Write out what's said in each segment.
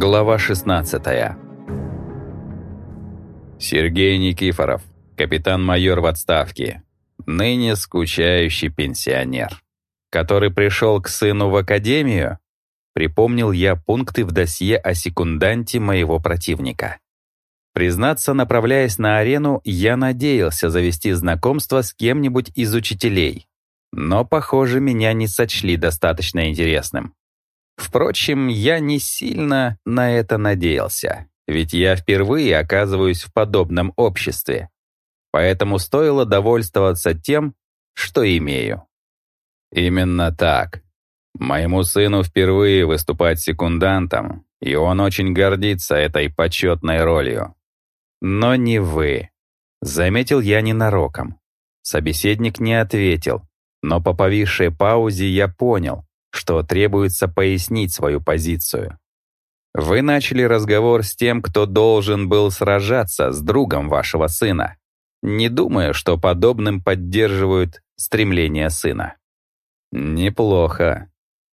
Глава 16 Сергей Никифоров, капитан-майор в отставке, ныне скучающий пенсионер, который пришел к сыну в академию, припомнил я пункты в досье о секунданте моего противника. Признаться, направляясь на арену, я надеялся завести знакомство с кем-нибудь из учителей, но, похоже, меня не сочли достаточно интересным. Впрочем, я не сильно на это надеялся, ведь я впервые оказываюсь в подобном обществе. Поэтому стоило довольствоваться тем, что имею. Именно так. Моему сыну впервые выступать секундантом, и он очень гордится этой почетной ролью. Но не вы. Заметил я ненароком. Собеседник не ответил, но по повисшей паузе я понял, что требуется пояснить свою позицию. Вы начали разговор с тем, кто должен был сражаться с другом вашего сына, не думая, что подобным поддерживают стремление сына. Неплохо.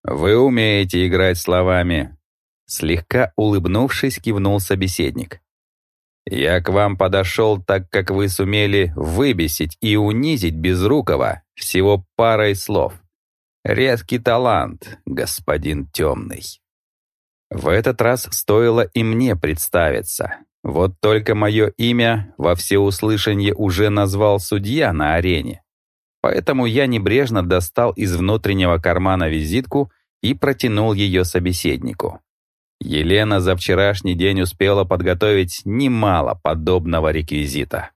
Вы умеете играть словами. Слегка улыбнувшись, кивнул собеседник. Я к вам подошел, так как вы сумели выбесить и унизить Безрукова всего парой слов. Редкий талант, господин Темный. В этот раз стоило и мне представиться. Вот только мое имя во всеуслышание уже назвал судья на арене. Поэтому я небрежно достал из внутреннего кармана визитку и протянул ее собеседнику. Елена за вчерашний день успела подготовить немало подобного реквизита.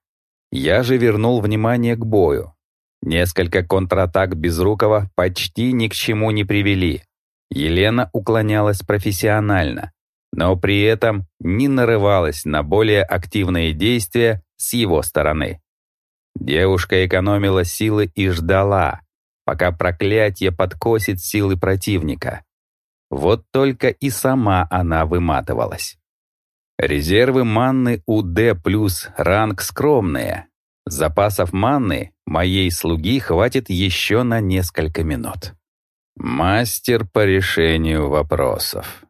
Я же вернул внимание к бою, Несколько контратак Безрукова почти ни к чему не привели. Елена уклонялась профессионально, но при этом не нарывалась на более активные действия с его стороны. Девушка экономила силы и ждала, пока проклятие подкосит силы противника. Вот только и сама она выматывалась. Резервы манны у D+, ранг скромные, Запасов манны моей слуги хватит еще на несколько минут. Мастер по решению вопросов.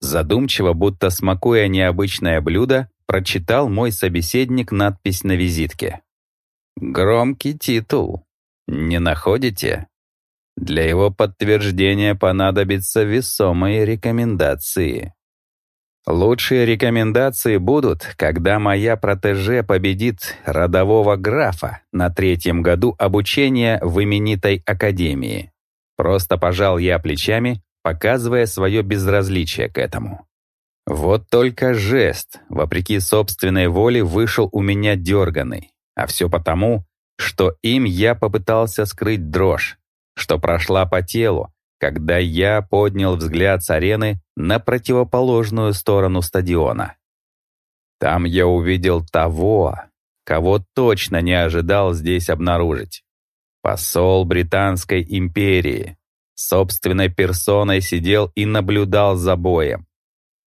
Задумчиво, будто смакуя необычное блюдо, прочитал мой собеседник надпись на визитке. Громкий титул. Не находите? Для его подтверждения понадобятся весомые рекомендации. Лучшие рекомендации будут, когда моя протеже победит родового графа на третьем году обучения в именитой академии. Просто пожал я плечами, показывая свое безразличие к этому. Вот только жест, вопреки собственной воле, вышел у меня дерганый. А все потому, что им я попытался скрыть дрожь, что прошла по телу, когда я поднял взгляд с арены на противоположную сторону стадиона. Там я увидел того, кого точно не ожидал здесь обнаружить. Посол Британской империи собственной персоной сидел и наблюдал за боем.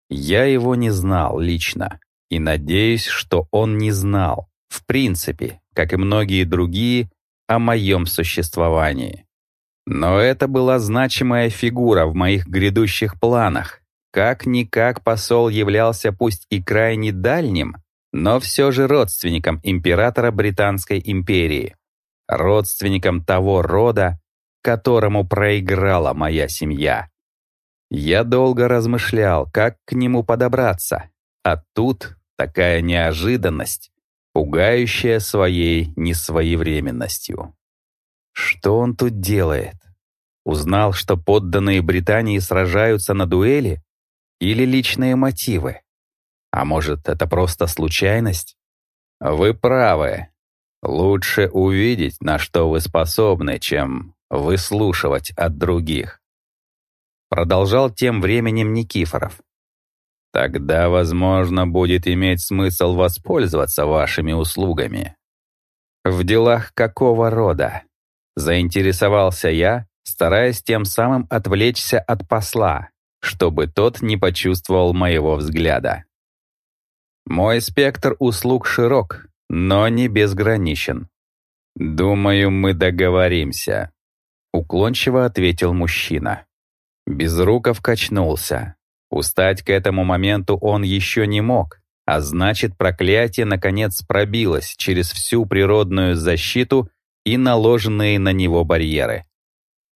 Я его не знал лично и надеюсь, что он не знал, в принципе, как и многие другие, о моем существовании. Но это была значимая фигура в моих грядущих планах. Как-никак посол являлся пусть и крайне дальним, но все же родственником императора Британской империи. Родственником того рода, которому проиграла моя семья. Я долго размышлял, как к нему подобраться. А тут такая неожиданность, пугающая своей несвоевременностью. Что он тут делает? Узнал, что подданные Британии сражаются на дуэли? Или личные мотивы? А может, это просто случайность? Вы правы. Лучше увидеть, на что вы способны, чем выслушивать от других. Продолжал тем временем Никифоров. Тогда, возможно, будет иметь смысл воспользоваться вашими услугами. В делах какого рода? Заинтересовался я, стараясь тем самым отвлечься от посла, чтобы тот не почувствовал моего взгляда. Мой спектр услуг широк, но не безграничен. «Думаю, мы договоримся», — уклончиво ответил мужчина. Безруков качнулся. Устать к этому моменту он еще не мог, а значит, проклятие наконец пробилось через всю природную защиту и наложенные на него барьеры.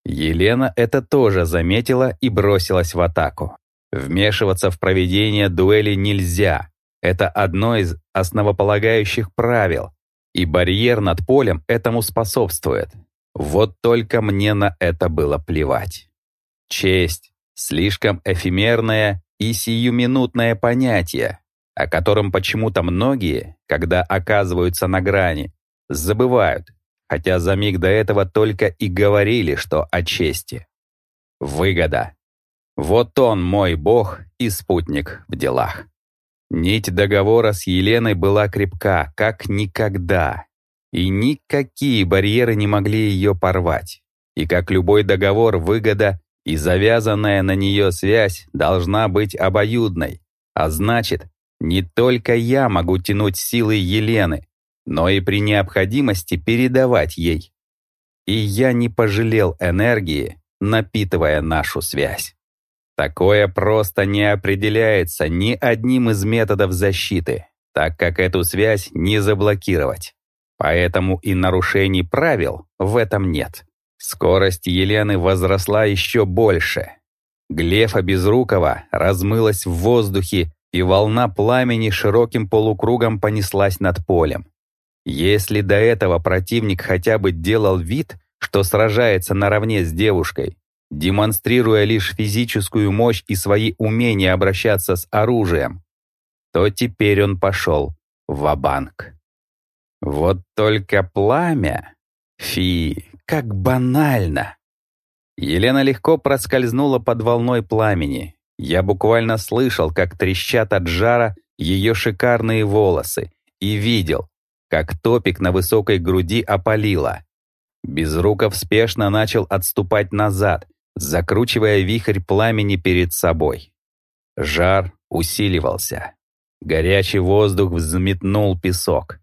Елена это тоже заметила и бросилась в атаку. Вмешиваться в проведение дуэли нельзя. Это одно из основополагающих правил, и барьер над полем этому способствует. Вот только мне на это было плевать. Честь — слишком эфемерное и сиюминутное понятие, о котором почему-то многие, когда оказываются на грани, забывают, хотя за миг до этого только и говорили, что о чести. Выгода. Вот он, мой бог и спутник в делах. Нить договора с Еленой была крепка, как никогда, и никакие барьеры не могли ее порвать. И как любой договор, выгода и завязанная на нее связь должна быть обоюдной, а значит, не только я могу тянуть силы Елены, но и при необходимости передавать ей. И я не пожалел энергии, напитывая нашу связь. Такое просто не определяется ни одним из методов защиты, так как эту связь не заблокировать. Поэтому и нарушений правил в этом нет. Скорость Елены возросла еще больше. Глефа Безрукова размылась в воздухе, и волна пламени широким полукругом понеслась над полем. Если до этого противник хотя бы делал вид, что сражается наравне с девушкой, демонстрируя лишь физическую мощь и свои умения обращаться с оружием, то теперь он пошел в банк Вот только пламя... Фи, как банально! Елена легко проскользнула под волной пламени. Я буквально слышал, как трещат от жара ее шикарные волосы, и видел, как топик на высокой груди опалило. Безруков спешно начал отступать назад, закручивая вихрь пламени перед собой. Жар усиливался. Горячий воздух взметнул песок.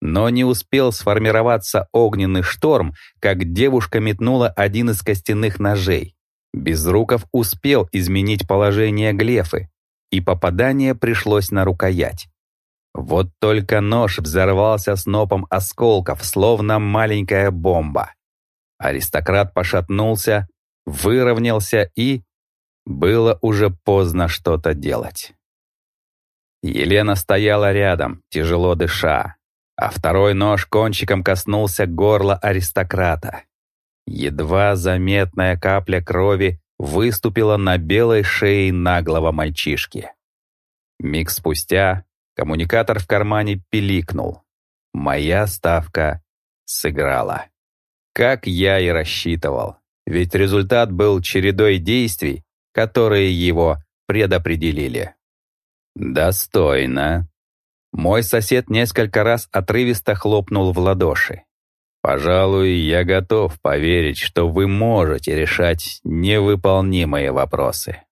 Но не успел сформироваться огненный шторм, как девушка метнула один из костяных ножей. Безруков успел изменить положение глефы, и попадание пришлось на рукоять. Вот только нож взорвался снопом осколков, словно маленькая бомба. Аристократ пошатнулся, выровнялся и... Было уже поздно что-то делать. Елена стояла рядом, тяжело дыша, а второй нож кончиком коснулся горла аристократа. Едва заметная капля крови выступила на белой шее наглого мальчишки. Миг спустя коммуникатор в кармане пиликнул. Моя ставка сыграла. Как я и рассчитывал ведь результат был чередой действий, которые его предопределили. «Достойно». Мой сосед несколько раз отрывисто хлопнул в ладоши. «Пожалуй, я готов поверить, что вы можете решать невыполнимые вопросы».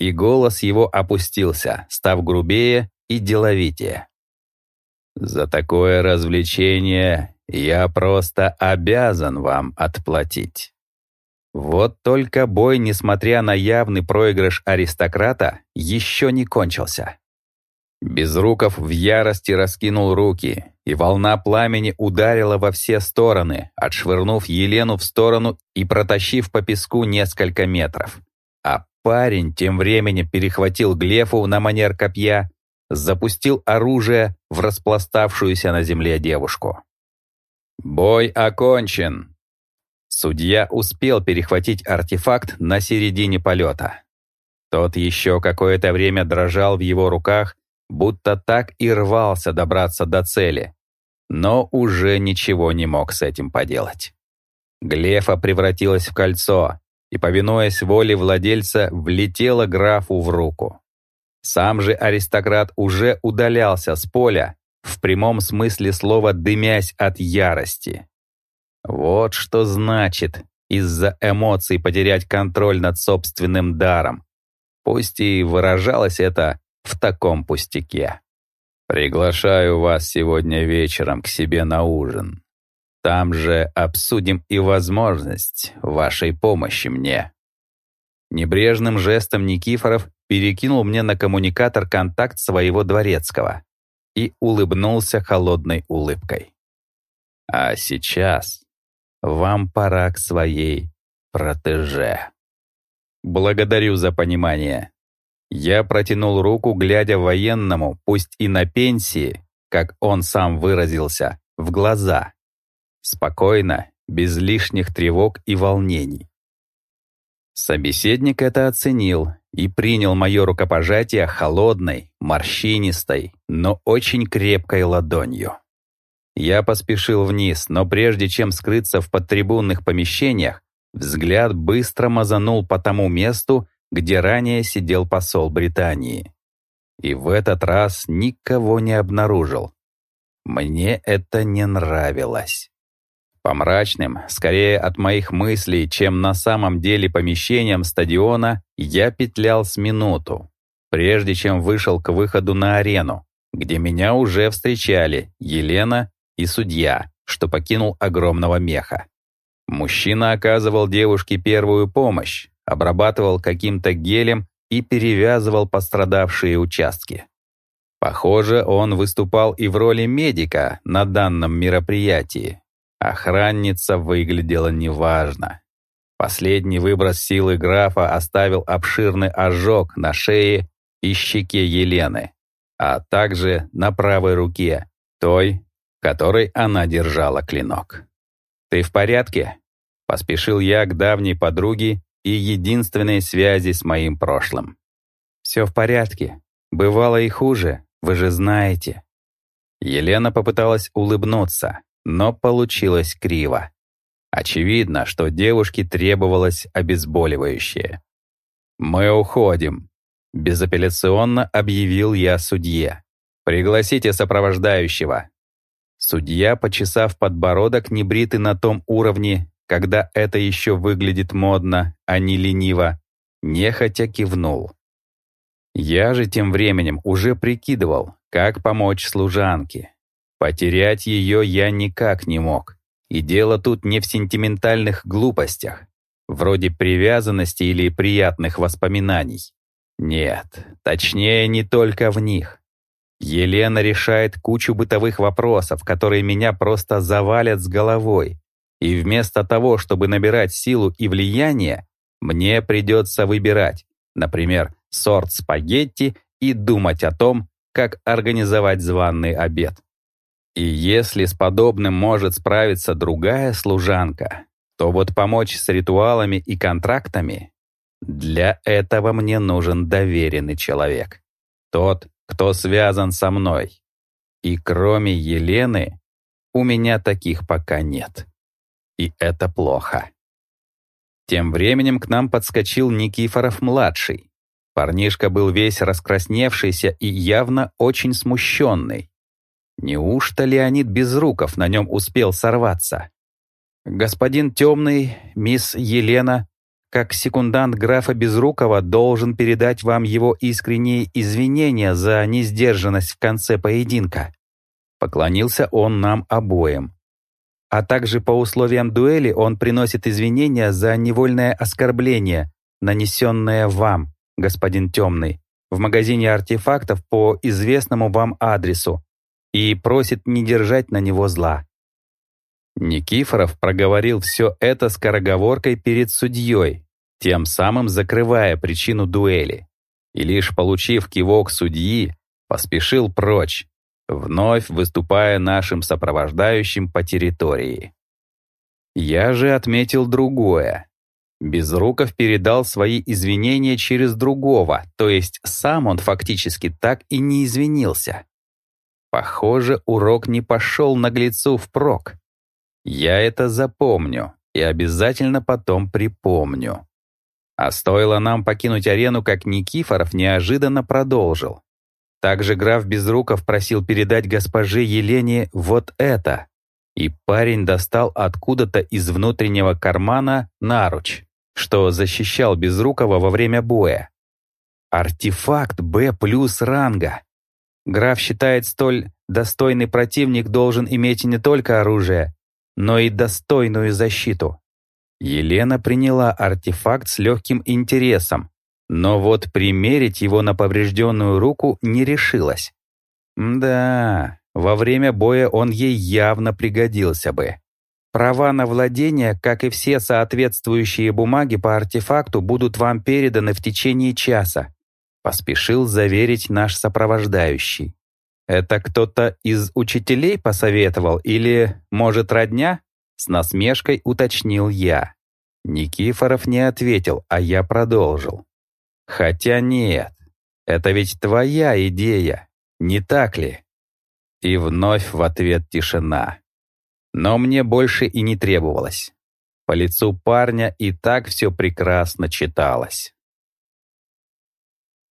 И голос его опустился, став грубее и деловитее. «За такое развлечение я просто обязан вам отплатить». Вот только бой, несмотря на явный проигрыш аристократа, еще не кончился. Безруков в ярости раскинул руки, и волна пламени ударила во все стороны, отшвырнув Елену в сторону и протащив по песку несколько метров. А парень тем временем перехватил Глефу на манер копья, запустил оружие в распластавшуюся на земле девушку. «Бой окончен», Судья успел перехватить артефакт на середине полета. Тот еще какое-то время дрожал в его руках, будто так и рвался добраться до цели, но уже ничего не мог с этим поделать. Глефа превратилась в кольцо и, повинуясь воле владельца, влетела графу в руку. Сам же аристократ уже удалялся с поля, в прямом смысле слова дымясь от ярости. Вот что значит из-за эмоций потерять контроль над собственным даром. Пусть и выражалось это в таком пустяке. Приглашаю вас сегодня вечером к себе на ужин. Там же обсудим и возможность вашей помощи мне. Небрежным жестом Никифоров перекинул мне на коммуникатор контакт своего дворецкого и улыбнулся холодной улыбкой. А сейчас вам пора к своей протеже. Благодарю за понимание. Я протянул руку, глядя военному, пусть и на пенсии, как он сам выразился, в глаза. Спокойно, без лишних тревог и волнений. Собеседник это оценил и принял мое рукопожатие холодной, морщинистой, но очень крепкой ладонью. Я поспешил вниз, но прежде чем скрыться в подтрибунных помещениях, взгляд быстро мазанул по тому месту, где ранее сидел посол Британии. И в этот раз никого не обнаружил. Мне это не нравилось. По мрачным, скорее от моих мыслей, чем на самом деле помещениям стадиона, я петлял с минуту, прежде чем вышел к выходу на арену, где меня уже встречали Елена и судья, что покинул огромного меха. Мужчина оказывал девушке первую помощь, обрабатывал каким-то гелем и перевязывал пострадавшие участки. Похоже, он выступал и в роли медика на данном мероприятии, Охранница выглядела неважно. Последний выброс силы графа оставил обширный ожог на шее и щеке Елены, а также на правой руке, той, которой она держала клинок. «Ты в порядке?» Поспешил я к давней подруге и единственной связи с моим прошлым. «Все в порядке. Бывало и хуже, вы же знаете». Елена попыталась улыбнуться, но получилось криво. Очевидно, что девушке требовалось обезболивающее. «Мы уходим», — безапелляционно объявил я судье. «Пригласите сопровождающего». Судья, почесав подбородок, небритый на том уровне, когда это еще выглядит модно, а не лениво, нехотя кивнул. Я же тем временем уже прикидывал, как помочь служанке. Потерять ее я никак не мог. И дело тут не в сентиментальных глупостях, вроде привязанности или приятных воспоминаний. Нет, точнее, не только в них. Елена решает кучу бытовых вопросов, которые меня просто завалят с головой. И вместо того, чтобы набирать силу и влияние, мне придется выбирать, например, сорт спагетти и думать о том, как организовать званный обед. И если с подобным может справиться другая служанка, то вот помочь с ритуалами и контрактами для этого мне нужен доверенный человек. Тот, кто связан со мной. И кроме Елены, у меня таких пока нет. И это плохо. Тем временем к нам подскочил Никифоров-младший. Парнишка был весь раскрасневшийся и явно очень смущенный. Неужто Леонид Безруков на нем успел сорваться? Господин Темный, мисс Елена, как секундант графа Безрукова, должен передать вам его искренние извинения за несдержанность в конце поединка. Поклонился он нам обоим. А также по условиям дуэли он приносит извинения за невольное оскорбление, нанесенное вам, господин Темный, в магазине артефактов по известному вам адресу, и просит не держать на него зла. Никифоров проговорил все это скороговоркой перед судьей, тем самым закрывая причину дуэли. И лишь получив кивок судьи, поспешил прочь, вновь выступая нашим сопровождающим по территории. Я же отметил другое. Безруков передал свои извинения через другого, то есть сам он фактически так и не извинился. Похоже, урок не пошел наглецу впрок. Я это запомню и обязательно потом припомню. А стоило нам покинуть арену, как Никифоров неожиданно продолжил. Также граф Безруков просил передать госпоже Елене вот это. И парень достал откуда-то из внутреннего кармана наруч, что защищал Безрукова во время боя. Артефакт Б плюс ранга. Граф считает, столь достойный противник должен иметь не только оружие, но и достойную защиту. Елена приняла артефакт с легким интересом, но вот примерить его на поврежденную руку не решилась. Да, во время боя он ей явно пригодился бы. Права на владение, как и все соответствующие бумаги по артефакту, будут вам переданы в течение часа, поспешил заверить наш сопровождающий. Это кто-то из учителей посоветовал или, может, родня? С насмешкой уточнил я. Никифоров не ответил, а я продолжил. Хотя нет, это ведь твоя идея, не так ли? И вновь в ответ тишина. Но мне больше и не требовалось. По лицу парня и так все прекрасно читалось.